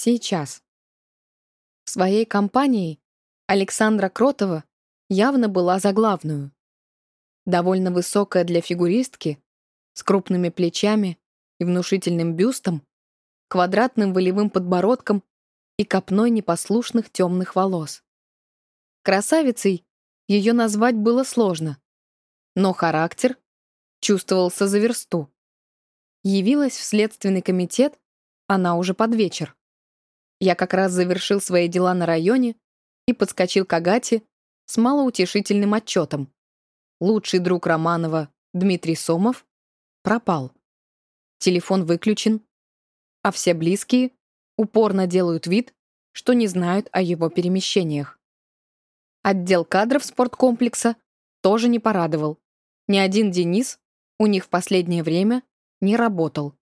Сейчас. В своей компании Александра Кротова явно была за главную. Довольно высокая для фигуристки, с крупными плечами и внушительным бюстом, квадратным волевым подбородком и копной непослушных темных волос. Красавицей ее назвать было сложно, но характер чувствовался за версту. Явилась в следственный комитет она уже под вечер. Я как раз завершил свои дела на районе и подскочил к Агате с малоутешительным отчетом. Лучший друг Романова, Дмитрий Сомов, пропал. Телефон выключен, а все близкие упорно делают вид, что не знают о его перемещениях. Отдел кадров спорткомплекса тоже не порадовал. Ни один Денис у них в последнее время не работал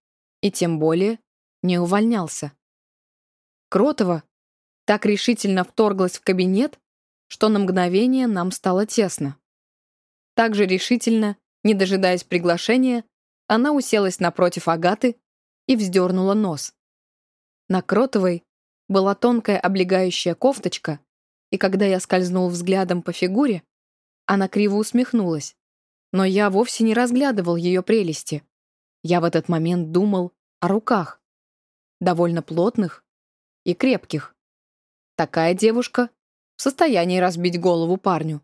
и тем более не увольнялся. Кротова так решительно вторглась в кабинет, что на мгновение нам стало тесно. Так же решительно, не дожидаясь приглашения, она уселась напротив Агаты и вздернула нос. На Кротовой была тонкая облегающая кофточка, и когда я скользнул взглядом по фигуре, она криво усмехнулась. Но я вовсе не разглядывал ее прелести. Я в этот момент думал о руках. Довольно плотных и крепких. Такая девушка в состоянии разбить голову парню.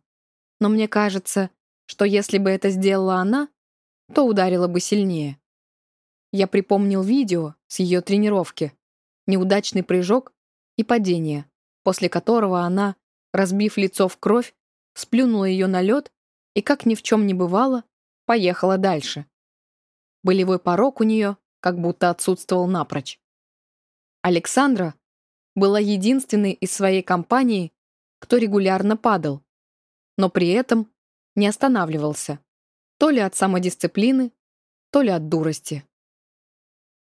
Но мне кажется, что если бы это сделала она, то ударила бы сильнее. Я припомнил видео с ее тренировки, неудачный прыжок и падение, после которого она, разбив лицо в кровь, сплюнула ее на лед и, как ни в чем не бывало, поехала дальше. Болевой порог у нее как будто отсутствовал напрочь. Александра была единственной из своей компании, кто регулярно падал, но при этом не останавливался, то ли от самодисциплины, то ли от дурости.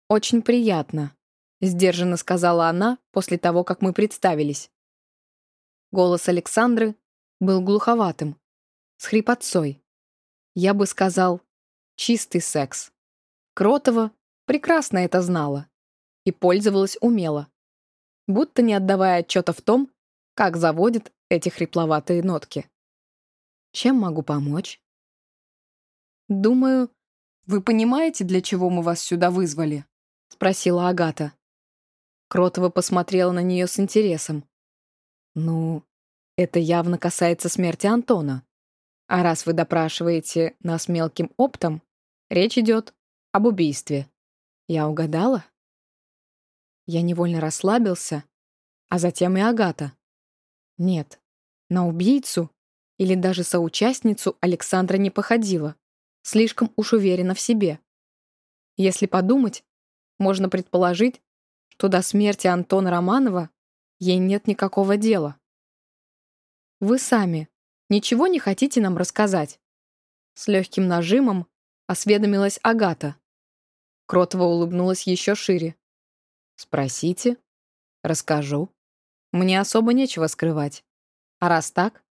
«Очень приятно», — сдержанно сказала она после того, как мы представились. Голос Александры был глуховатым, с хрипотцой. Я бы сказал, чистый секс. Кротова прекрасно это знала и пользовалась умело будто не отдавая отчета в том, как заводит эти хрипловатые нотки. Чем могу помочь? Думаю, вы понимаете, для чего мы вас сюда вызвали? Спросила Агата. Кротова посмотрела на нее с интересом. Ну, это явно касается смерти Антона. А раз вы допрашиваете нас мелким оптом, речь идет об убийстве. Я угадала? Я невольно расслабился, а затем и Агата. Нет, на убийцу или даже соучастницу Александра не походила, слишком уж уверена в себе. Если подумать, можно предположить, что до смерти Антона Романова ей нет никакого дела. Вы сами ничего не хотите нам рассказать? С легким нажимом осведомилась Агата. Кротова улыбнулась еще шире. Спросите. Расскажу. Мне особо нечего скрывать. А раз так,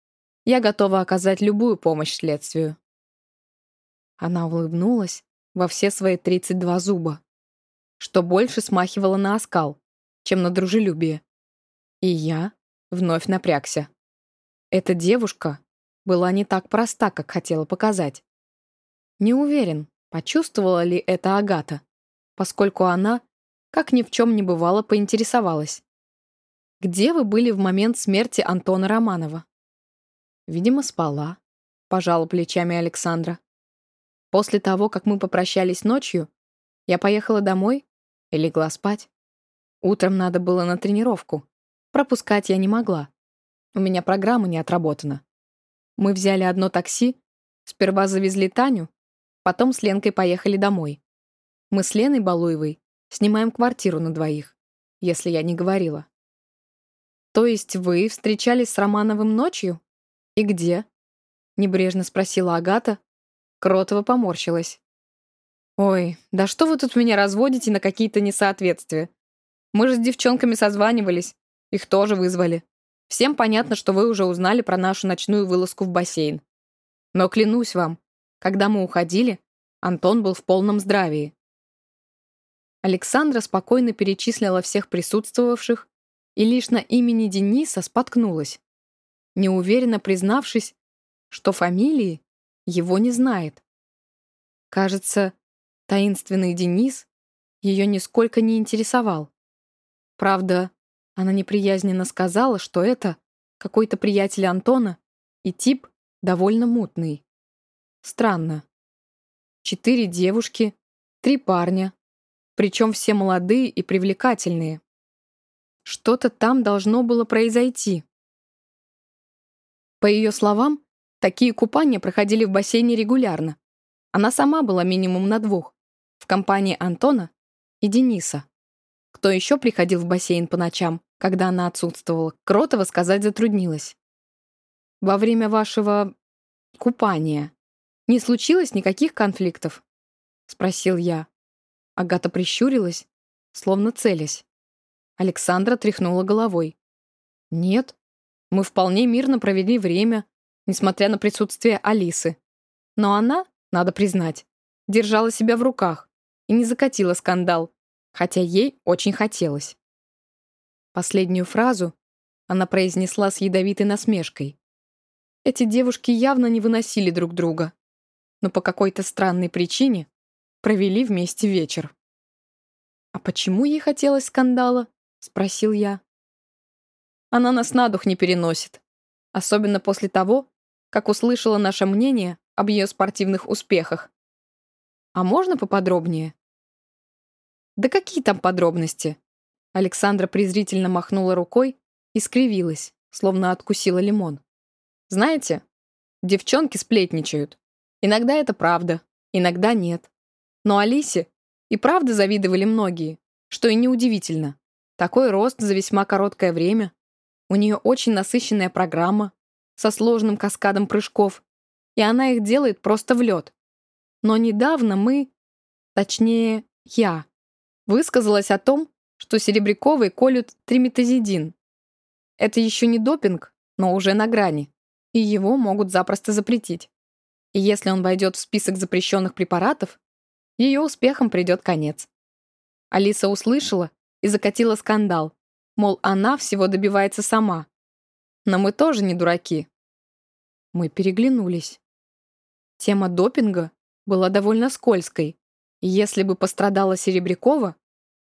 я готова оказать любую помощь следствию. Она улыбнулась во все свои 32 зуба, что больше смахивало на оскал, чем на дружелюбие. И я вновь напрягся. Эта девушка была не так проста, как хотела показать. Не уверен, почувствовала ли это Агата, поскольку она как ни в чем не бывало, поинтересовалась. «Где вы были в момент смерти Антона Романова?» «Видимо, спала», — пожала плечами Александра. «После того, как мы попрощались ночью, я поехала домой и легла спать. Утром надо было на тренировку. Пропускать я не могла. У меня программа не отработана. Мы взяли одно такси, сперва завезли Таню, потом с Ленкой поехали домой. Мы с Леной Балуевой Снимаем квартиру на двоих, если я не говорила. То есть вы встречались с Романовым ночью? И где? Небрежно спросила Агата. Кротова поморщилась. Ой, да что вы тут меня разводите на какие-то несоответствия? Мы же с девчонками созванивались, их тоже вызвали. Всем понятно, что вы уже узнали про нашу ночную вылазку в бассейн. Но клянусь вам, когда мы уходили, Антон был в полном здравии. Александра спокойно перечислила всех присутствовавших и лишь на имени Дениса споткнулась, неуверенно признавшись, что фамилии его не знает. Кажется, таинственный Денис ее нисколько не интересовал. Правда, она неприязненно сказала, что это какой-то приятель Антона и тип довольно мутный. Странно. Четыре девушки, три парня, причем все молодые и привлекательные. Что-то там должно было произойти. По ее словам, такие купания проходили в бассейне регулярно. Она сама была минимум на двух, в компании Антона и Дениса. Кто еще приходил в бассейн по ночам, когда она отсутствовала, Кротова сказать затруднилась. «Во время вашего купания не случилось никаких конфликтов?» — спросил я. Агата прищурилась, словно целясь. Александра тряхнула головой. «Нет, мы вполне мирно провели время, несмотря на присутствие Алисы. Но она, надо признать, держала себя в руках и не закатила скандал, хотя ей очень хотелось». Последнюю фразу она произнесла с ядовитой насмешкой. Эти девушки явно не выносили друг друга, но по какой-то странной причине провели вместе вечер. «А почему ей хотелось скандала?» — спросил я. «Она нас на дух не переносит, особенно после того, как услышала наше мнение об ее спортивных успехах. А можно поподробнее?» «Да какие там подробности?» Александра презрительно махнула рукой и скривилась, словно откусила лимон. «Знаете, девчонки сплетничают. Иногда это правда, иногда нет. Но Алисе и правда завидовали многие, что и неудивительно. Такой рост за весьма короткое время. У нее очень насыщенная программа со сложным каскадом прыжков, и она их делает просто в лед. Но недавно мы, точнее, я, высказалась о том, что Серебряковой колют триметазидин. Это еще не допинг, но уже на грани, и его могут запросто запретить. И если он войдет в список запрещенных препаратов, ее успехом придет конец. Алиса услышала и закатила скандал, мол, она всего добивается сама. Но мы тоже не дураки. Мы переглянулись. Тема допинга была довольно скользкой, и если бы пострадала Серебрякова,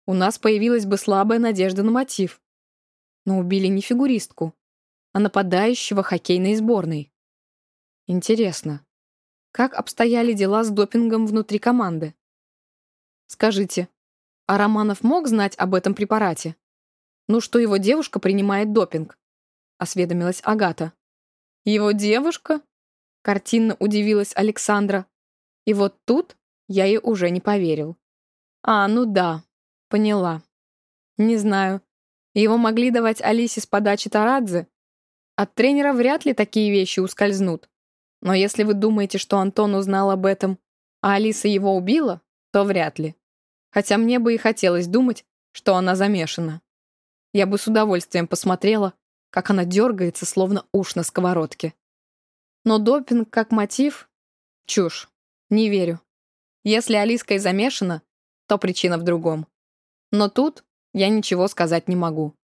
у нас появилась бы слабая надежда на мотив. Но убили не фигуристку, а нападающего хоккейной сборной. Интересно, как обстояли дела с допингом внутри команды? Скажите, а Романов мог знать об этом препарате? Ну, что его девушка принимает допинг? Осведомилась Агата. Его девушка? Картинно удивилась Александра. И вот тут я ей уже не поверил. А, ну да, поняла. Не знаю, его могли давать Алисе с подачи Тарадзе? От тренера вряд ли такие вещи ускользнут. Но если вы думаете, что Антон узнал об этом, а Алиса его убила, то вряд ли. Хотя мне бы и хотелось думать, что она замешана. Я бы с удовольствием посмотрела, как она дергается, словно уш на сковородке. Но допинг как мотив — чушь. Не верю. Если Алиска и замешана, то причина в другом. Но тут я ничего сказать не могу.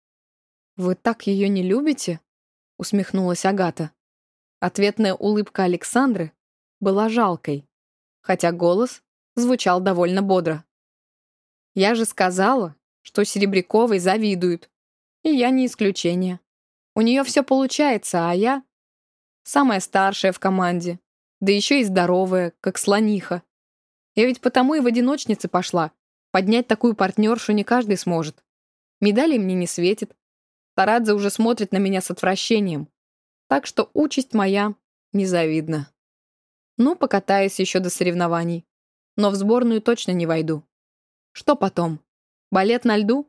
«Вы так ее не любите?» — усмехнулась Агата. Ответная улыбка Александры была жалкой, хотя голос звучал довольно бодро. «Я же сказала, что Серебряковой завидуют, и я не исключение. У нее все получается, а я самая старшая в команде, да еще и здоровая, как слониха. Я ведь потому и в одиночнице пошла. Поднять такую партнершу не каждый сможет. Медали мне не светит. Тарадзе уже смотрит на меня с отвращением. Так что участь моя незавидна. Ну, покатаюсь еще до соревнований. Но в сборную точно не войду. Что потом? Балет на льду?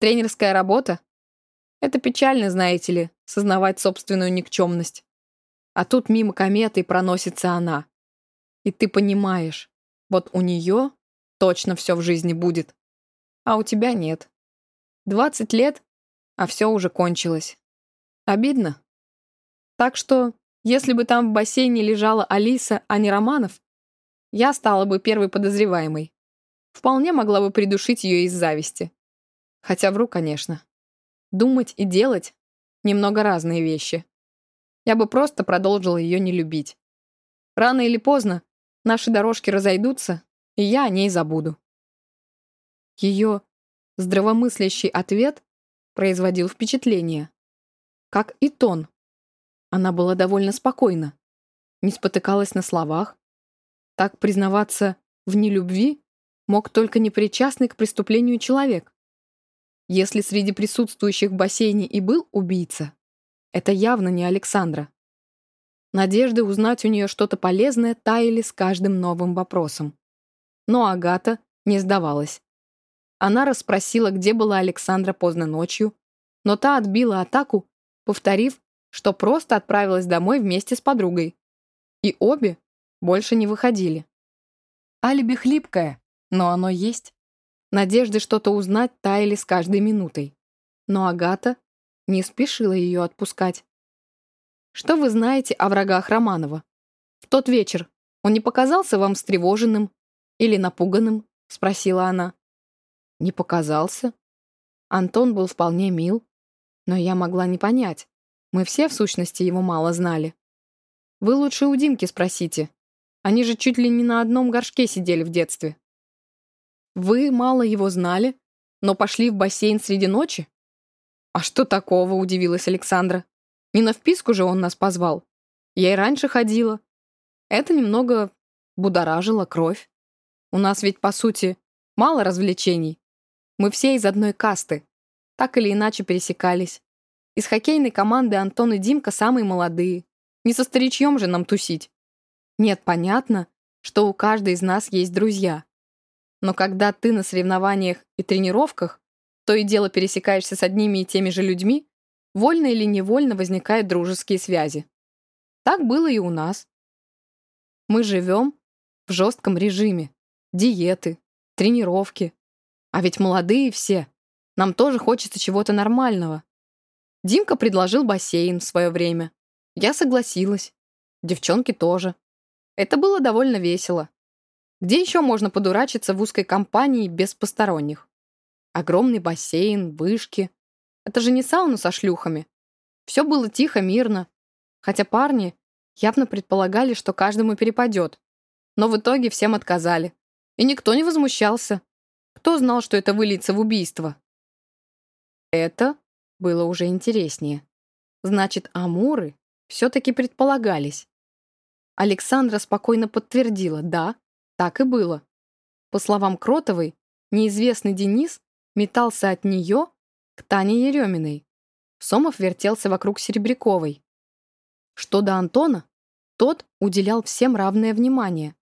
Тренерская работа? Это печально, знаете ли, сознавать собственную никчемность. А тут мимо кометы проносится она. И ты понимаешь, вот у нее точно все в жизни будет. А у тебя нет. Двадцать лет, а все уже кончилось. Обидно. Так что, если бы там в бассейне лежала Алиса, а не Романов, я стала бы первой подозреваемой. вполне могла бы придушить ее из зависти. Хотя вру, конечно. Думать и делать — немного разные вещи. Я бы просто продолжила ее не любить. Рано или поздно наши дорожки разойдутся, и я о ней забуду. Ее здравомыслящий ответ производил впечатление. Как и тон. Она была довольно спокойна, не спотыкалась на словах. Так признаваться в нелюбви мог только непричастный к преступлению человек. Если среди присутствующих в бассейне и был убийца, это явно не Александра. Надежды узнать у нее что-то полезное таяли с каждым новым вопросом. Но Агата не сдавалась. Она расспросила, где была Александра поздно ночью, но та отбила атаку, повторив, что просто отправилась домой вместе с подругой. И обе больше не выходили. Алиби хлипкое, но оно есть. Надежды что-то узнать таяли с каждой минутой. Но Агата не спешила ее отпускать. «Что вы знаете о врагах Романова? В тот вечер он не показался вам встревоженным или напуганным?» — спросила она. Не показался. Антон был вполне мил, но я могла не понять. Мы все, в сущности, его мало знали. Вы лучше у Димки спросите. Они же чуть ли не на одном горшке сидели в детстве. Вы мало его знали, но пошли в бассейн среди ночи? А что такого, удивилась Александра. Не на вписку же он нас позвал. Я и раньше ходила. Это немного будоражило кровь. У нас ведь, по сути, мало развлечений. Мы все из одной касты. Так или иначе пересекались. Из хоккейной команды Антон и Димка самые молодые. Не со старичьем же нам тусить. Нет, понятно, что у каждой из нас есть друзья. Но когда ты на соревнованиях и тренировках, то и дело пересекаешься с одними и теми же людьми, вольно или невольно возникают дружеские связи. Так было и у нас. Мы живем в жестком режиме. Диеты, тренировки, а ведь молодые все. Нам тоже хочется чего-то нормального. Димка предложил бассейн в свое время. Я согласилась. Девчонки тоже. Это было довольно весело. Где еще можно подурачиться в узкой компании без посторонних? Огромный бассейн, вышки. Это же не сауна со шлюхами. Все было тихо, мирно. Хотя парни явно предполагали, что каждому перепадет. Но в итоге всем отказали. И никто не возмущался. Кто знал, что это выльется в убийство? Это было уже интереснее. Значит, амуры все-таки предполагались. Александра спокойно подтвердила, да, так и было. По словам Кротовой, неизвестный Денис метался от нее к Тане Ереминой. Сомов вертелся вокруг Серебряковой. Что до Антона, тот уделял всем равное внимание,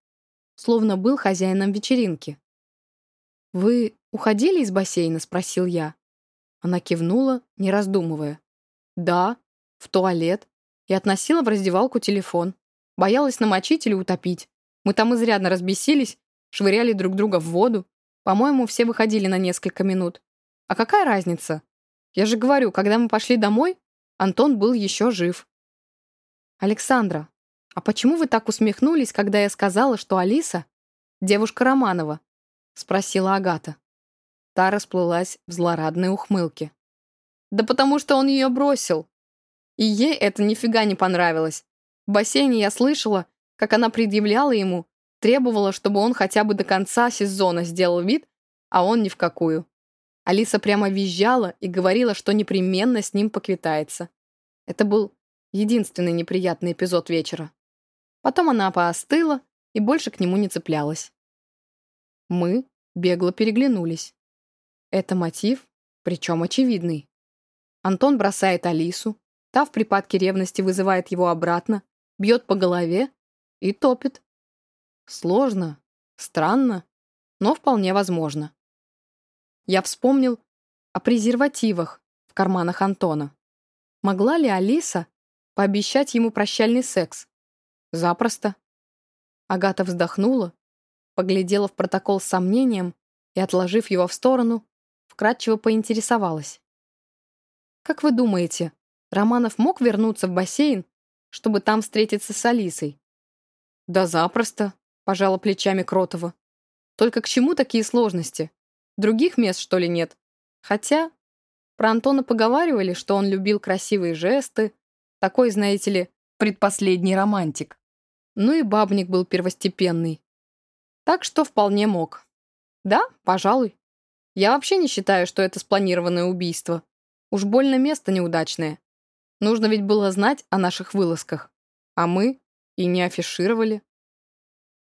словно был хозяином вечеринки. «Вы уходили из бассейна?» — спросил я. Она кивнула, не раздумывая. «Да, в туалет. И относила в раздевалку телефон. Боялась намочить или утопить. Мы там изрядно разбесились, швыряли друг друга в воду. По-моему, все выходили на несколько минут. А какая разница? Я же говорю, когда мы пошли домой, Антон был еще жив. Александра, а почему вы так усмехнулись, когда я сказала, что Алиса — девушка Романова? — спросила Агата. Та расплылась в злорадной ухмылке. «Да потому что он ее бросил. И ей это нифига не понравилось. В бассейне я слышала, как она предъявляла ему, требовала, чтобы он хотя бы до конца сезона сделал вид, а он ни в какую. Алиса прямо визжала и говорила, что непременно с ним поквитается. Это был единственный неприятный эпизод вечера. Потом она поостыла и больше к нему не цеплялась. Мы бегло переглянулись. Это мотив, причем очевидный. Антон бросает Алису, та в припадке ревности вызывает его обратно, бьет по голове и топит. Сложно, странно, но вполне возможно. Я вспомнил о презервативах в карманах Антона. Могла ли Алиса пообещать ему прощальный секс? Запросто. Агата вздохнула поглядела в протокол с сомнением и, отложив его в сторону, вкратчиво поинтересовалась. «Как вы думаете, Романов мог вернуться в бассейн, чтобы там встретиться с Алисой?» «Да запросто», — пожала плечами Кротова. Только к чему такие сложности? Других мест, что ли, нет? Хотя про Антона поговаривали, что он любил красивые жесты, такой, знаете ли, предпоследний романтик. Ну и бабник был первостепенный. Так что вполне мог. Да, пожалуй. Я вообще не считаю, что это спланированное убийство. Уж больно место неудачное. Нужно ведь было знать о наших вылазках. А мы и не афишировали.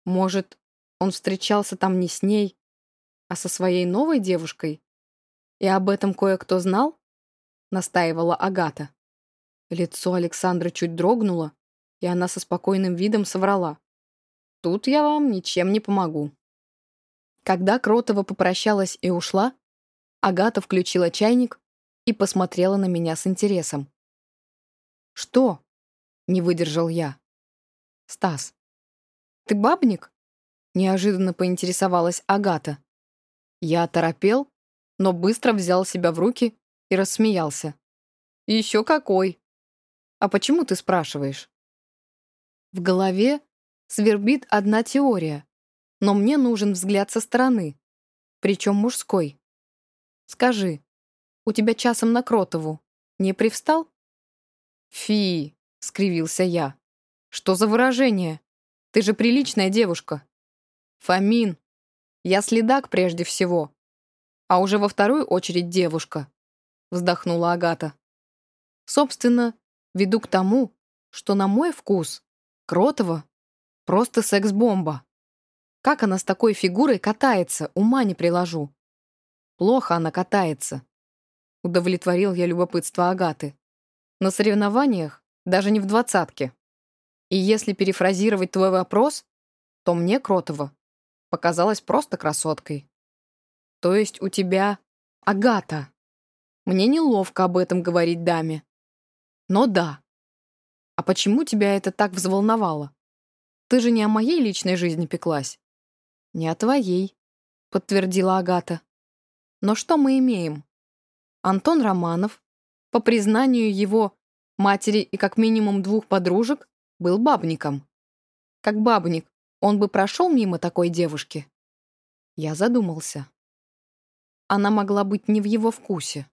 Может, он встречался там не с ней, а со своей новой девушкой? И об этом кое-кто знал? Настаивала Агата. Лицо Александры чуть дрогнуло, и она со спокойным видом соврала. «Тут я вам ничем не помогу». Когда Кротова попрощалась и ушла, Агата включила чайник и посмотрела на меня с интересом. «Что?» — не выдержал я. «Стас, ты бабник?» — неожиданно поинтересовалась Агата. Я оторопел, но быстро взял себя в руки и рассмеялся. «Еще какой!» «А почему ты спрашиваешь?» В голове свербит одна теория, но мне нужен взгляд со стороны, причем мужской. Скажи, у тебя часом на Кротову не привстал? Фи, скривился я. Что за выражение? Ты же приличная девушка. Фомин, я следак прежде всего, а уже во вторую очередь девушка, вздохнула Агата. Собственно, веду к тому, что на мой вкус Кротова просто секс-бомба. Как она с такой фигурой катается, ума не приложу. Плохо она катается. Удовлетворил я любопытство Агаты. На соревнованиях даже не в двадцатке. И если перефразировать твой вопрос, то мне Кротова показалась просто красоткой. То есть у тебя Агата. Мне неловко об этом говорить даме. Но да. А почему тебя это так взволновало? Ты же не о моей личной жизни пеклась. Не о твоей, подтвердила Агата. Но что мы имеем? Антон Романов, по признанию его матери и как минимум двух подружек, был бабником. Как бабник, он бы прошел мимо такой девушки? Я задумался. Она могла быть не в его вкусе.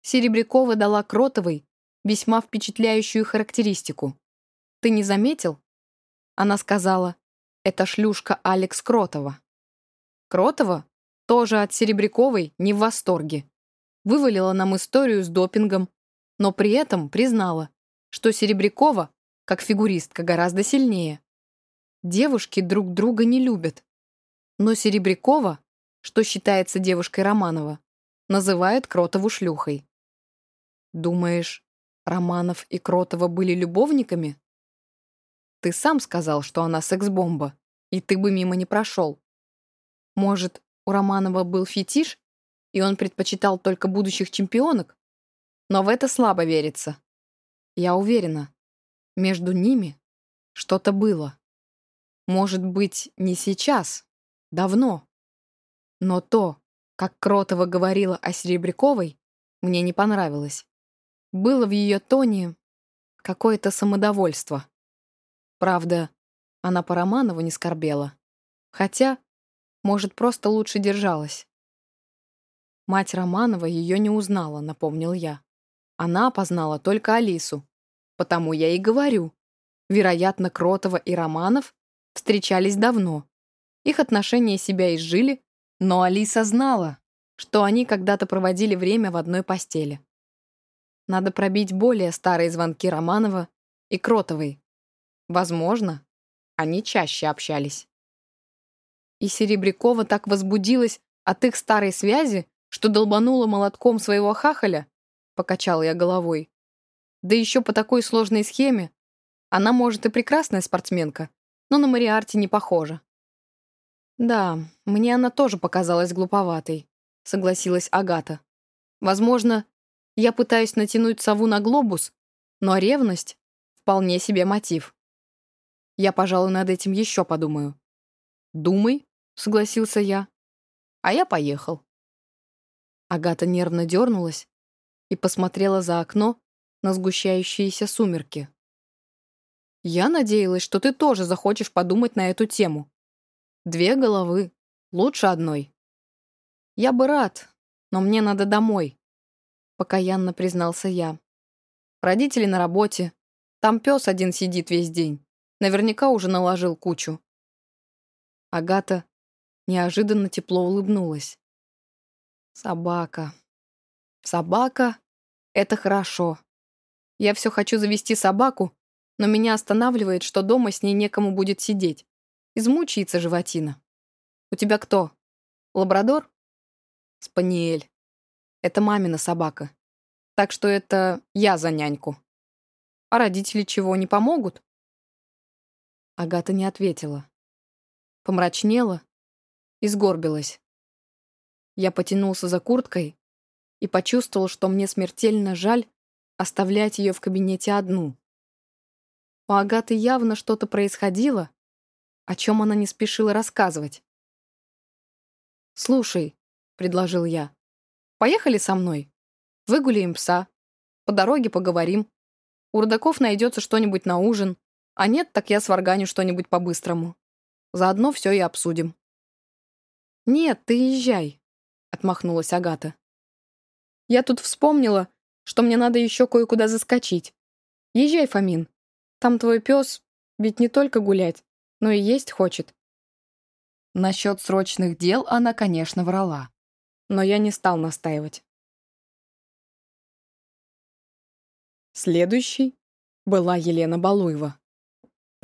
Серебрякова дала Кротовой весьма впечатляющую характеристику. «Ты не заметил?» Она сказала, «Это шлюшка Алекс Кротова». Кротова тоже от Серебряковой не в восторге. Вывалила нам историю с допингом, но при этом признала, что Серебрякова, как фигуристка, гораздо сильнее. Девушки друг друга не любят. Но Серебрякова, что считается девушкой Романова, называет Кротову шлюхой. Думаешь, Романов и Кротова были любовниками? Ты сам сказал, что она секс-бомба, и ты бы мимо не прошел. Может, у Романова был фетиш, и он предпочитал только будущих чемпионок? Но в это слабо верится. Я уверена, между ними что-то было. Может быть, не сейчас, давно. Но то, как Кротова говорила о Серебряковой, мне не понравилось. Было в ее тоне какое-то самодовольство. Правда, она по Романову не скорбела. Хотя, может, просто лучше держалась. Мать Романова ее не узнала, напомнил я. Она опознала только Алису. Потому я и говорю. Вероятно, Кротова и Романов встречались давно. Их отношения себя изжили, но Алиса знала, что они когда-то проводили время в одной постели. Надо пробить более старые звонки Романова и Кротовой. Возможно, они чаще общались. И Серебрякова так возбудилась от их старой связи, что долбанула молотком своего хахаля, покачала я головой. Да еще по такой сложной схеме. Она, может, и прекрасная спортсменка, но на Мариарте не похожа. «Да, мне она тоже показалась глуповатой», — согласилась Агата. «Возможно, я пытаюсь натянуть сову на глобус, но ревность — вполне себе мотив. Я, пожалуй, над этим еще подумаю». «Думай», — согласился я. «А я поехал». Агата нервно дернулась и посмотрела за окно на сгущающиеся сумерки. Я надеялась, что ты тоже захочешь подумать на эту тему. Две головы Лучше одной. Я бы рад, но мне надо домой, покаянно признался я. Родители на работе. Там пес один сидит весь день. Наверняка уже наложил кучу. Агата неожиданно тепло улыбнулась. Собака. Собака — это хорошо. Я все хочу завести собаку, но меня останавливает, что дома с ней некому будет сидеть. Измучается животина. У тебя кто? Лабрадор? Спаниель. Это мамина собака. Так что это я за няньку. А родители чего, не помогут? Агата не ответила. Помрачнела и сгорбилась. Я потянулся за курткой и почувствовал, что мне смертельно жаль оставлять ее в кабинете одну. У Агаты явно что-то происходило, о чем она не спешила рассказывать. «Слушай», — предложил я, — «поехали со мной. Выгуляем пса. По дороге поговорим. У родаков найдется что-нибудь на ужин, а нет, так я сварганю что-нибудь по-быстрому. Заодно все и обсудим». «Нет, ты езжай», — отмахнулась Агата. «Я тут вспомнила, что мне надо еще кое-куда заскочить. Езжай, Фомин. Там твой пес ведь не только гулять, но и есть хочет. Насчет срочных дел она, конечно, врала. Но я не стал настаивать. Следующей была Елена Балуева.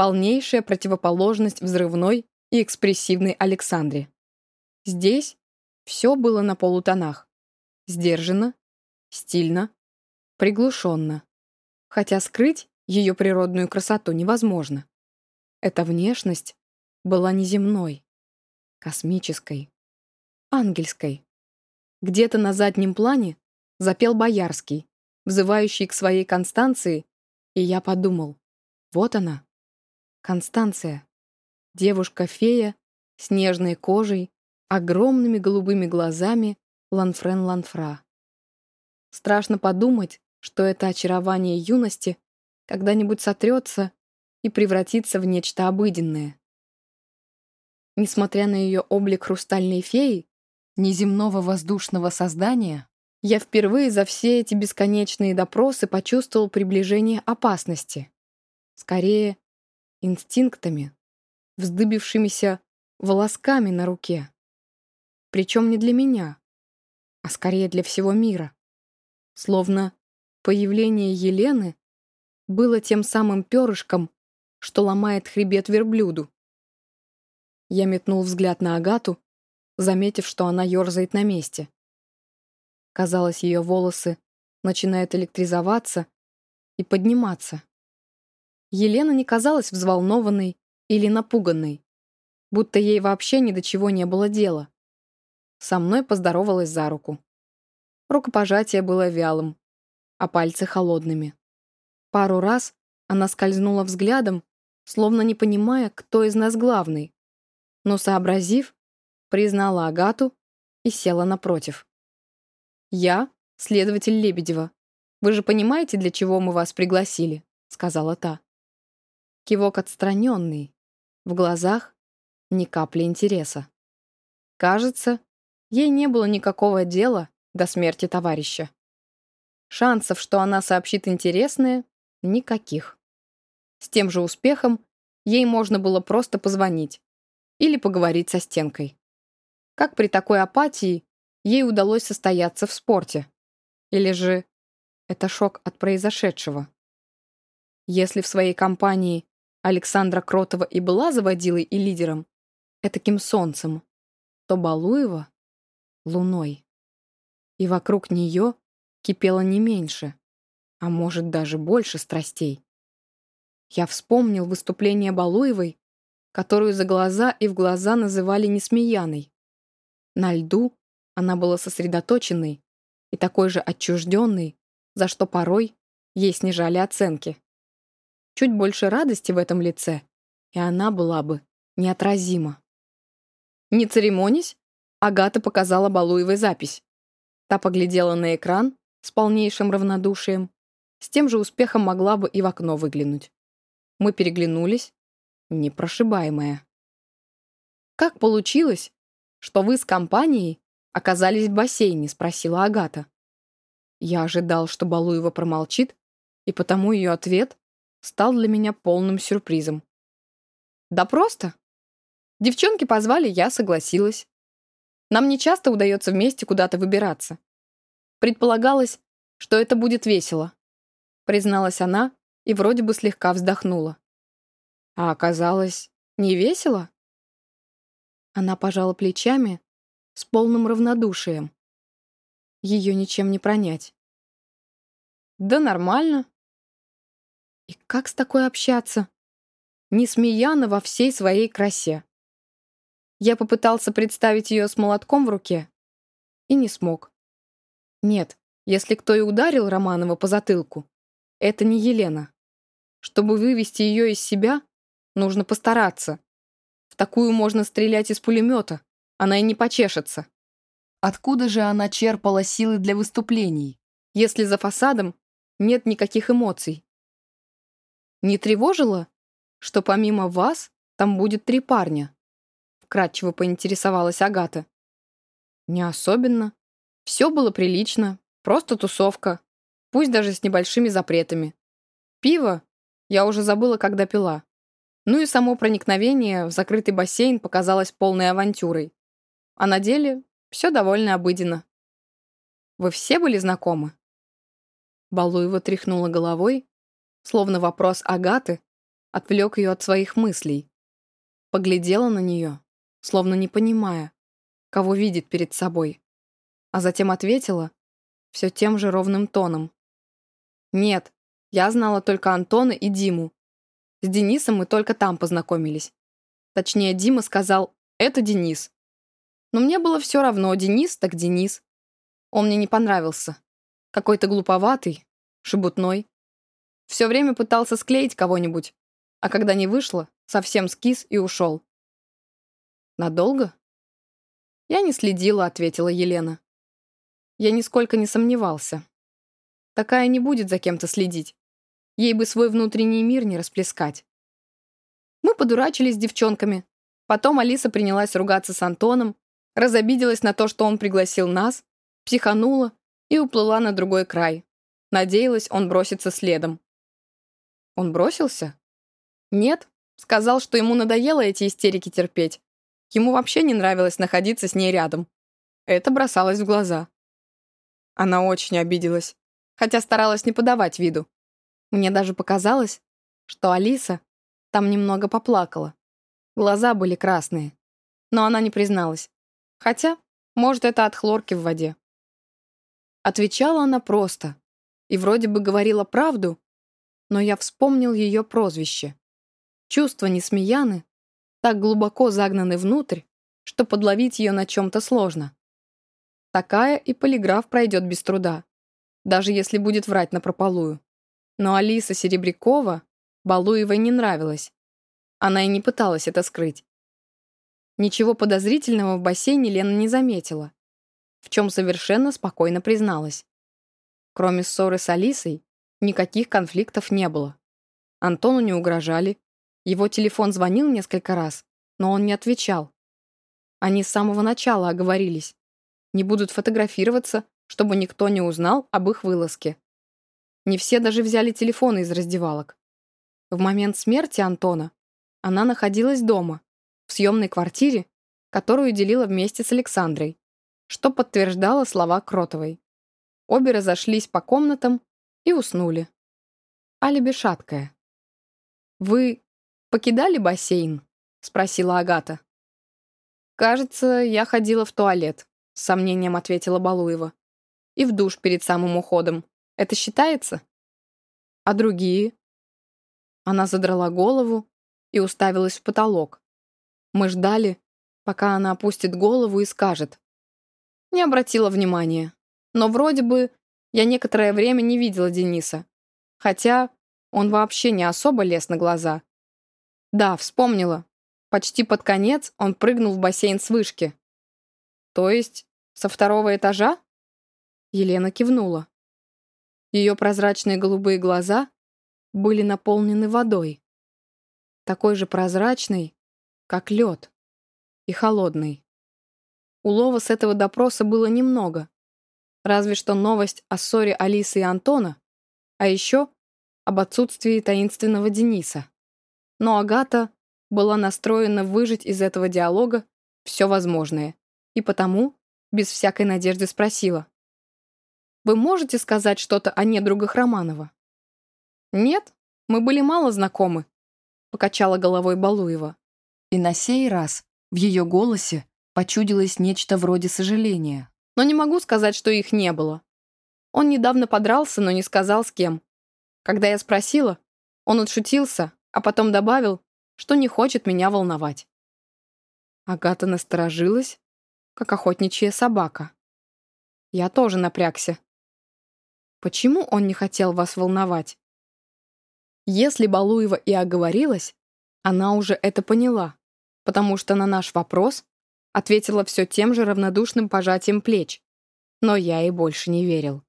Полнейшая противоположность взрывной и экспрессивной Александре. Здесь все было на полутонах. Сдержанно, стильно, приглушенно. Хотя скрыть ее природную красоту невозможно. Эта внешность была неземной, космической, ангельской. Где-то на заднем плане запел Боярский, взывающий к своей Констанции, и я подумал, вот она, Констанция, девушка-фея с нежной кожей, огромными голубыми глазами Ланфрен-Ланфра. Страшно подумать, что это очарование юности когда-нибудь сотрется и превратится в нечто обыденное. Несмотря на ее облик хрустальной феи, неземного воздушного создания, я впервые за все эти бесконечные допросы почувствовал приближение опасности. Скорее, инстинктами, вздыбившимися волосками на руке. Причем не для меня, а скорее для всего мира. Словно появление Елены было тем самым перышком, что ломает хребет верблюду. Я метнул взгляд на Агату, заметив, что она ерзает на месте. Казалось, ее волосы начинают электризоваться и подниматься. Елена не казалась взволнованной или напуганной, будто ей вообще ни до чего не было дела. Со мной поздоровалась за руку. Рукопожатие было вялым, а пальцы холодными. Пару раз она скользнула взглядом, словно не понимая, кто из нас главный. Но, сообразив, признала Агату и села напротив. «Я — следователь Лебедева. Вы же понимаете, для чего мы вас пригласили?» — сказала та. Кивок отстраненный. В глазах ни капли интереса. Кажется, ей не было никакого дела до смерти товарища. Шансов, что она сообщит интересное, Никаких. С тем же успехом ей можно было просто позвонить или поговорить со стенкой. Как при такой апатии ей удалось состояться в спорте? Или же это шок от произошедшего? Если в своей компании Александра Кротова и была заводилой и лидером, этаким солнцем, то Балуева — луной. И вокруг нее кипело не меньше а может даже больше страстей. Я вспомнил выступление Балуевой, которую за глаза и в глаза называли Несмеяной. На льду она была сосредоточенной и такой же отчужденной, за что порой ей снижали оценки. Чуть больше радости в этом лице, и она была бы неотразима. Не церемонясь, Агата показала Балуевой запись. Та поглядела на экран с полнейшим равнодушием с тем же успехом могла бы и в окно выглянуть. Мы переглянулись. Непрошибаемая. Как получилось, что вы с компанией оказались в бассейне?» — спросила Агата. Я ожидал, что Балуева промолчит, и потому ее ответ стал для меня полным сюрпризом. «Да просто. Девчонки позвали, я согласилась. Нам не часто удается вместе куда-то выбираться. Предполагалось, что это будет весело», — призналась она и вроде бы слегка вздохнула. А оказалось, не весело? Она пожала плечами с полным равнодушием. Ее ничем не пронять. Да нормально. И как с такой общаться? Не смеяна во всей своей красе. Я попытался представить ее с молотком в руке и не смог. Нет, если кто и ударил Романова по затылку, это не Елена. Чтобы вывести ее из себя, нужно постараться. В такую можно стрелять из пулемета, она и не почешется. Откуда же она черпала силы для выступлений, если за фасадом нет никаких эмоций? Не тревожило, что помимо вас там будет три парня? Вкратчиво поинтересовалась Агата. Не особенно. Все было прилично, просто тусовка, пусть даже с небольшими запретами. Пиво я уже забыла, когда пила. Ну и само проникновение в закрытый бассейн показалось полной авантюрой. А на деле все довольно обыденно. Вы все были знакомы?» Балуева тряхнула головой, словно вопрос Агаты отвлек ее от своих мыслей. Поглядела на нее, словно не понимая, кого видит перед собой, а затем ответила все тем же ровным тоном. «Нет, я знала только Антона и Диму. С Денисом мы только там познакомились. Точнее, Дима сказал «это Денис», но мне было все равно, Денис так Денис. Он мне не понравился. Какой-то глуповатый, шебутной. Все время пытался склеить кого-нибудь, а когда не вышло, совсем скис и ушел. «Надолго?» «Я не следила», — ответила Елена. Я нисколько не сомневался. Такая не будет за кем-то следить. Ей бы свой внутренний мир не расплескать. Мы подурачились с девчонками. Потом Алиса принялась ругаться с Антоном, разобиделась на то, что он пригласил нас, психанула и уплыла на другой край. Надеялась, он бросится следом. Он бросился? Нет, сказал, что ему надоело эти истерики терпеть. Ему вообще не нравилось находиться с ней рядом. Это бросалось в глаза. Она очень обиделась, хотя старалась не подавать виду. Мне даже показалось, что Алиса там немного поплакала. Глаза были красные. Но она не призналась. Хотя, может, это от хлорки в воде. Отвечала она просто. И вроде бы говорила правду, но я вспомнил ее прозвище. Чувства Несмеяны так глубоко загнаны внутрь, что подловить ее на чем-то сложно. Такая и полиграф пройдет без труда, даже если будет врать напропалую. Но Алиса Серебрякова Балуевой не нравилась. Она и не пыталась это скрыть. Ничего подозрительного в бассейне Лена не заметила, в чем совершенно спокойно призналась. Кроме ссоры с Алисой, никаких конфликтов не было. Антону не угрожали, его телефон звонил несколько раз, но он не отвечал. Они с самого начала оговорились. Не будут фотографироваться, чтобы никто не узнал об их вылазке. Не все даже взяли телефоны из раздевалок. В момент смерти Антона она находилась дома, в съемной квартире, которую делила вместе с Александрой, что подтверждало слова Кротовой. Обе разошлись по комнатам и уснули. Алиби шаткое. «Вы покидали бассейн?» — спросила Агата. «Кажется, я ходила в туалет», — с сомнением ответила Балуева. «И в душ перед самым уходом. Это считается?» «А другие?» Она задрала голову и уставилась в потолок. Мы ждали, пока она опустит голову и скажет. Не обратила внимания. Но вроде бы я некоторое время не видела Дениса. Хотя он вообще не особо лез на глаза. Да, вспомнила. Почти под конец он прыгнул в бассейн с вышки. То есть со второго этажа? Елена кивнула. Ее прозрачные голубые глаза были наполнены водой. Такой же прозрачной, как лед, и холодный. Улова с этого допроса было немного. Разве что новость о ссоре Алисы и Антона, а еще об отсутствии таинственного Дениса. Но Агата была настроена выжить из этого диалога все возможное, и потому, без всякой надежды, спросила. «Вы можете сказать что-то о недругах Романова?» «Нет, мы были мало знакомы», — покачала головой Балуева. И на сей раз в ее голосе почудилось нечто вроде сожаления. «Но не могу сказать, что их не было. Он недавно подрался, но не сказал с кем. Когда я спросила, он отшутился, а потом добавил, что не хочет меня волновать. Агата насторожилась, как охотничья собака. Я тоже напрягся. Почему он не хотел вас волновать? Если Балуева и оговорилась, она уже это поняла, потому что на наш вопрос ответила все тем же равнодушным пожатием плеч. Но я ей больше не верил.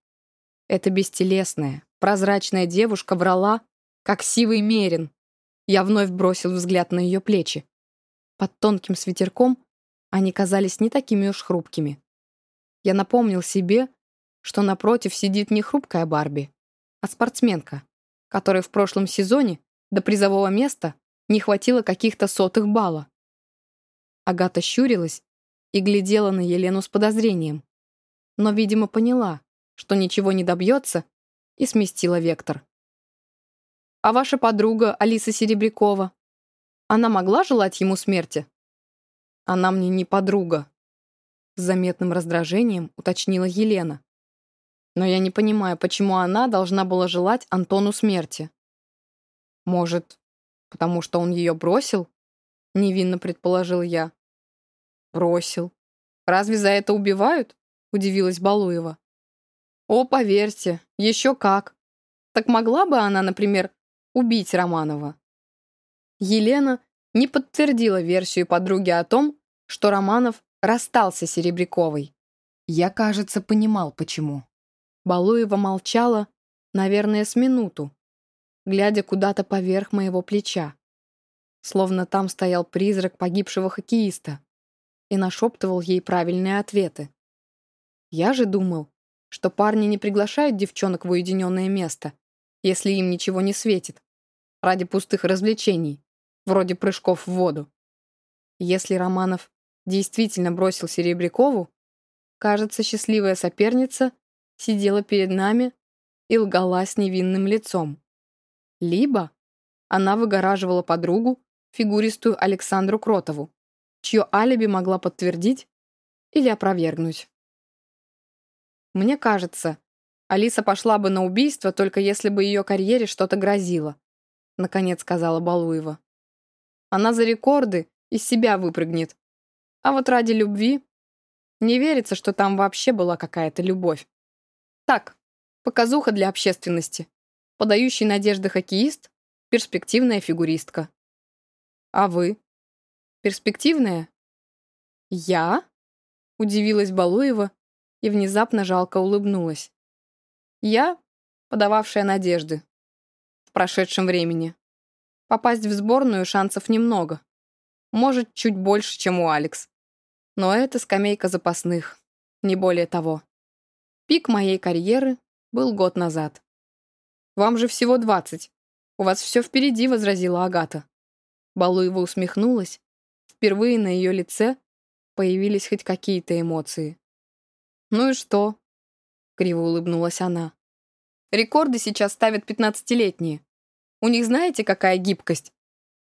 Эта бестелесная, прозрачная девушка врала, как сивый мерин. Я вновь бросил взгляд на ее плечи. Под тонким свитерком они казались не такими уж хрупкими. Я напомнил себе, что напротив сидит не хрупкая Барби, а спортсменка, которой в прошлом сезоне до призового места не хватило каких-то сотых балла. Агата щурилась и глядела на Елену с подозрением, но, видимо, поняла, что ничего не добьется, и сместила вектор. «А ваша подруга Алиса Серебрякова? Она могла желать ему смерти?» «Она мне не подруга», — с заметным раздражением уточнила Елена. «Но я не понимаю, почему она должна была желать Антону смерти?» «Может, потому что он ее бросил?» — невинно предположил я. «Бросил. Разве за это убивают?» — удивилась Балуева. О, поверьте, еще как. Так могла бы она, например, убить Романова? Елена не подтвердила версию подруги о том, что Романов расстался с Серебряковой. Я, кажется, понимал, почему. Балуева молчала, наверное, с минуту, глядя куда-то поверх моего плеча. Словно там стоял призрак погибшего хоккеиста и нашептывал ей правильные ответы. Я же думал, что парни не приглашают девчонок в уединенное место, если им ничего не светит, ради пустых развлечений, вроде прыжков в воду. Если Романов действительно бросил Серебрякову, кажется, счастливая соперница сидела перед нами и лгала с невинным лицом. Либо она выгораживала подругу, фигуристую Александру Кротову, чье алиби могла подтвердить или опровергнуть. Мне кажется, Алиса пошла бы на убийство, только если бы ее карьере что-то грозило», — наконец сказала Балуева. «Она за рекорды из себя выпрыгнет. А вот ради любви не верится, что там вообще была какая-то любовь. Так, показуха для общественности. Подающий надежды хоккеист, перспективная фигуристка. А вы? Перспективная? Я? Удивилась Балуева и внезапно жалко улыбнулась. Я, подававшая надежды. В прошедшем времени. Попасть в сборную шансов немного. Может, чуть больше, чем у Алекс. Но это скамейка запасных, не более того. Пик моей карьеры был год назад. «Вам же всего двадцать. У вас все впереди», — возразила Агата. Балуева усмехнулась. Впервые на ее лице появились хоть какие-то эмоции. «Ну и что?» — криво улыбнулась она. «Рекорды сейчас ставят пятнадцатилетние. У них знаете, какая гибкость?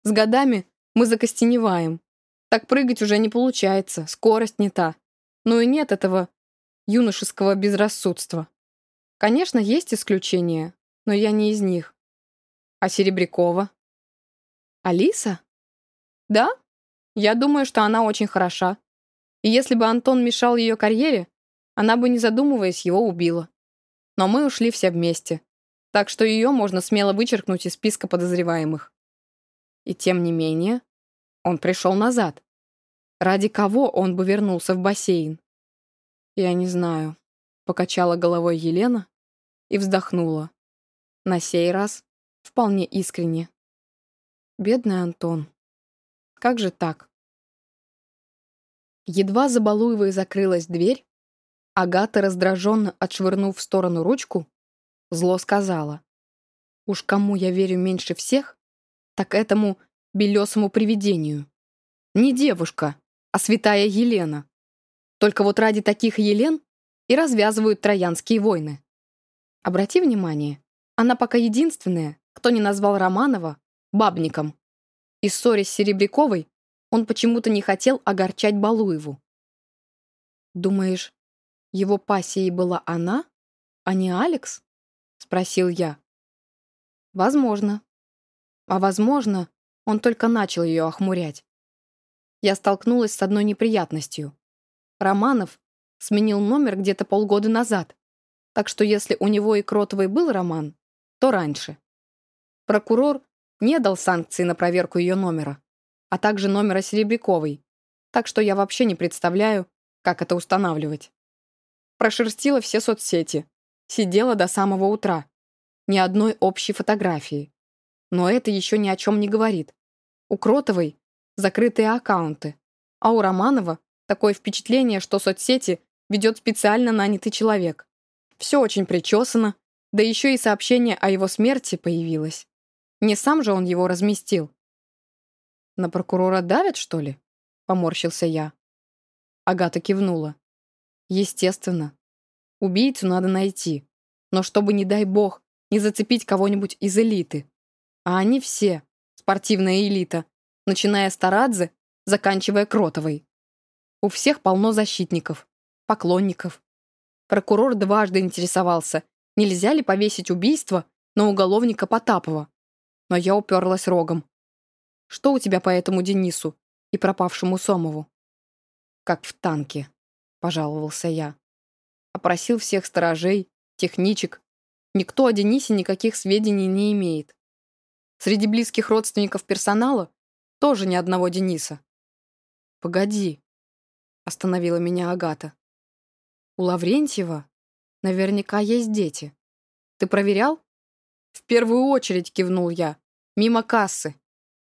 С годами мы закостеневаем. Так прыгать уже не получается, скорость не та. Ну и нет этого юношеского безрассудства. Конечно, есть исключения, но я не из них. А Серебрякова? Алиса? Да, я думаю, что она очень хороша. И если бы Антон мешал ее карьере, она бы, не задумываясь, его убила. Но мы ушли все вместе, так что ее можно смело вычеркнуть из списка подозреваемых. И тем не менее, он пришел назад. Ради кого он бы вернулся в бассейн? Я не знаю. Покачала головой Елена и вздохнула. На сей раз вполне искренне. Бедный Антон. Как же так? Едва за Балуевой закрылась дверь, Агата, раздраженно отшвырнув в сторону ручку, зло сказала. «Уж кому я верю меньше всех, так этому белесому привидению. Не девушка, а святая Елена. Только вот ради таких Елен и развязывают троянские войны. Обрати внимание, она пока единственная, кто не назвал Романова бабником. И ссоре с Серебряковой он почему-то не хотел огорчать Балуеву. «Думаешь, его пассией была она, а не Алекс?» — спросил я. «Возможно. А возможно, он только начал ее охмурять. Я столкнулась с одной неприятностью. Романов сменил номер где-то полгода назад, так что если у него и Кротовой был роман, то раньше. Прокурор не дал санкции на проверку ее номера а также номера Серебряковой, так что я вообще не представляю, как это устанавливать. Прошерстила все соцсети, сидела до самого утра. Ни одной общей фотографии. Но это еще ни о чем не говорит. У Кротовой закрытые аккаунты, а у Романова такое впечатление, что соцсети ведет специально нанятый человек. Все очень причесано, да еще и сообщение о его смерти появилось. Не сам же он его разместил. «На прокурора давят, что ли?» — поморщился я. Агата кивнула. «Естественно. Убийцу надо найти. Но чтобы, не дай бог, не зацепить кого-нибудь из элиты. А они все — спортивная элита, начиная с Тарадзе, заканчивая Кротовой. У всех полно защитников, поклонников. Прокурор дважды интересовался, нельзя ли повесить убийство на уголовника Потапова. Но я уперлась рогом. Что у тебя по этому Денису и пропавшему Сомову?» «Как в танке», — пожаловался я. Опросил всех сторожей, техничек. Никто о Денисе никаких сведений не имеет. Среди близких родственников персонала тоже ни одного Дениса. «Погоди», — остановила меня Агата. «У Лаврентьева наверняка есть дети. Ты проверял?» «В первую очередь», — кивнул я. «Мимо кассы.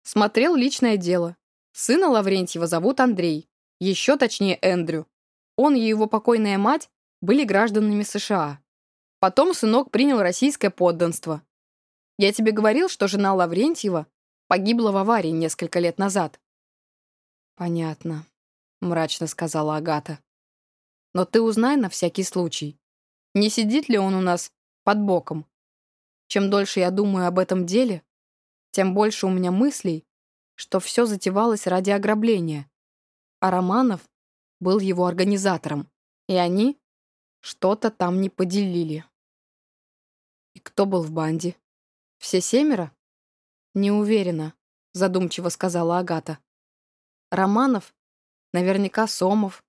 Смотрел личное дело. Сына Лаврентьева зовут Андрей, еще точнее Эндрю. Он и его покойная мать были гражданами США. Потом сынок принял российское подданство. Я тебе говорил, что жена Лаврентьева погибла в аварии несколько лет назад. «Понятно», — мрачно сказала Агата. «Но ты узнай на всякий случай, не сидит ли он у нас под боком. Чем дольше я думаю об этом деле, тем больше у меня мыслей, что все затевалось ради ограбления. А Романов был его организатором, и они что-то там не поделили. И кто был в банде? Все семеро? Не уверена, задумчиво сказала Агата. Романов, наверняка Сомов.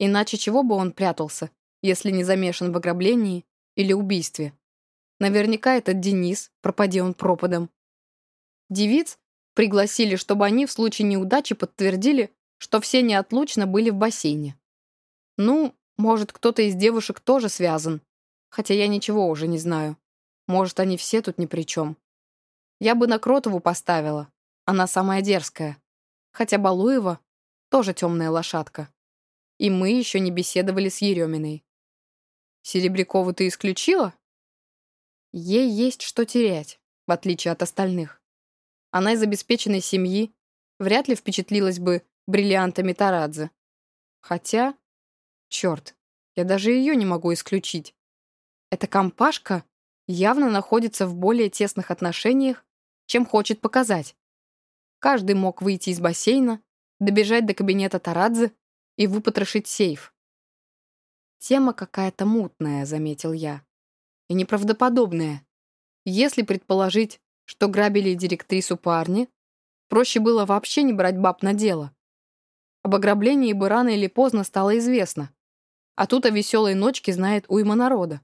Иначе чего бы он прятался, если не замешан в ограблении или убийстве? Наверняка этот Денис, пропади он пропадом. Девиц пригласили, чтобы они в случае неудачи подтвердили, что все неотлучно были в бассейне. Ну, может, кто-то из девушек тоже связан, хотя я ничего уже не знаю. Может, они все тут ни при чем. Я бы на Кротову поставила, она самая дерзкая. Хотя Балуева тоже темная лошадка. И мы еще не беседовали с Ереминой. Серебрякову ты исключила? Ей есть что терять, в отличие от остальных. Она из обеспеченной семьи, вряд ли впечатлилась бы бриллиантами Тарадзе. Хотя, черт, я даже ее не могу исключить. Эта компашка явно находится в более тесных отношениях, чем хочет показать. Каждый мог выйти из бассейна, добежать до кабинета Тарадзе и выпотрошить сейф. Тема какая-то мутная, заметил я. И неправдоподобная. Если предположить, что грабили директрису парни, проще было вообще не брать баб на дело. Об ограблении бы рано или поздно стало известно. А тут о веселой ночке знает уйма народа.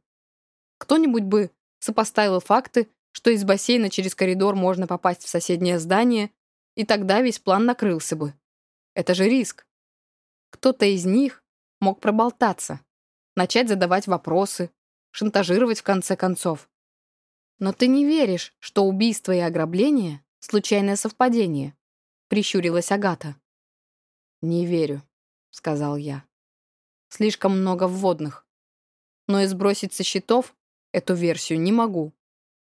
Кто-нибудь бы сопоставил факты, что из бассейна через коридор можно попасть в соседнее здание, и тогда весь план накрылся бы. Это же риск. Кто-то из них мог проболтаться, начать задавать вопросы, шантажировать в конце концов. «Но ты не веришь, что убийство и ограбление — случайное совпадение?» — прищурилась Агата. «Не верю», — сказал я. «Слишком много вводных. Но и сбросить со счетов эту версию не могу.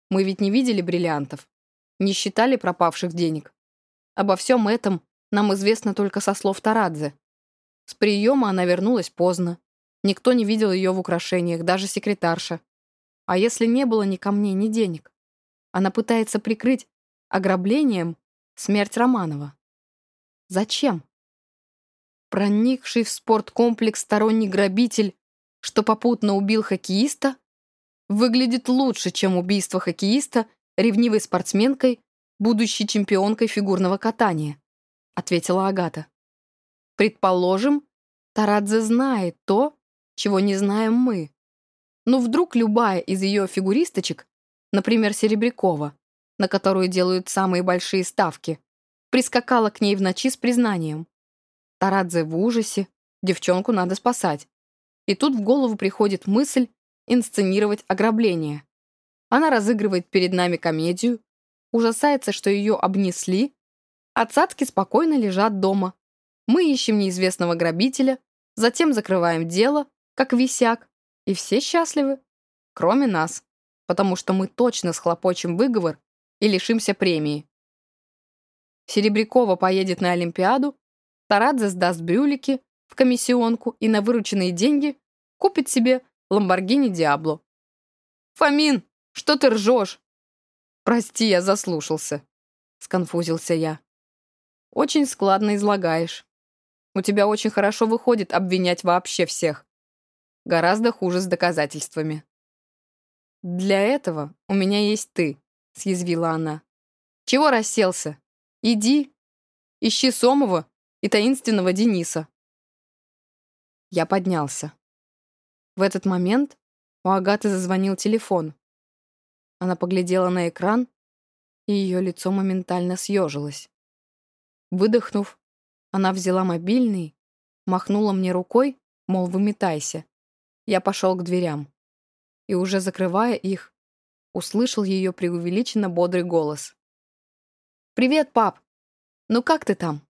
Мы ведь не видели бриллиантов, не считали пропавших денег. Обо всем этом нам известно только со слов Тарадзе. С приема она вернулась поздно. Никто не видел ее в украшениях, даже секретарша. А если не было ни камней, ни денег? Она пытается прикрыть ограблением смерть Романова. Зачем? Проникший в спорткомплекс сторонний грабитель, что попутно убил хоккеиста, выглядит лучше, чем убийство хоккеиста ревнивой спортсменкой, будущей чемпионкой фигурного катания, ответила Агата. Предположим, Тарадзе знает то, чего не знаем мы. Но вдруг любая из ее фигуристочек, например, Серебрякова, на которую делают самые большие ставки, прискакала к ней в ночи с признанием. Тарадзе в ужасе, девчонку надо спасать. И тут в голову приходит мысль инсценировать ограбление. Она разыгрывает перед нами комедию, ужасается, что ее обнесли, а цацки спокойно лежат дома. Мы ищем неизвестного грабителя, затем закрываем дело, как висяк, и все счастливы, кроме нас, потому что мы точно схлопочем выговор и лишимся премии. Серебрякова поедет на Олимпиаду, Тарадзе сдаст брюлики в комиссионку и на вырученные деньги купит себе Ламборгини Диабло. «Фомин, что ты ржешь?» «Прости, я заслушался», — сконфузился я. «Очень складно излагаешь. У тебя очень хорошо выходит обвинять вообще всех. Гораздо хуже с доказательствами». «Для этого у меня есть ты», — съязвила она. «Чего расселся? Иди, ищи Сомова и таинственного Дениса». Я поднялся. В этот момент у Агаты зазвонил телефон. Она поглядела на экран, и ее лицо моментально съежилось. Выдохнув, она взяла мобильный, махнула мне рукой, мол, выметайся. Я пошел к дверям. И уже закрывая их, услышал ее преувеличенно бодрый голос. «Привет, пап! Ну как ты там?»